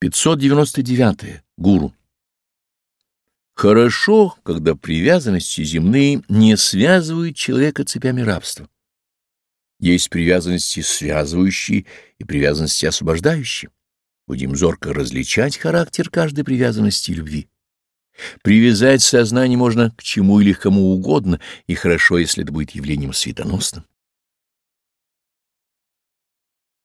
599. -е. Гуру. Хорошо, когда привязанности земные не связывают человека цепями рабства. Есть привязанности связывающие и привязанности освобождающие. Будем зорко различать характер каждой привязанности и любви. Привязать сознание можно к чему или к кому угодно, и хорошо, если это будет явлением светоносным.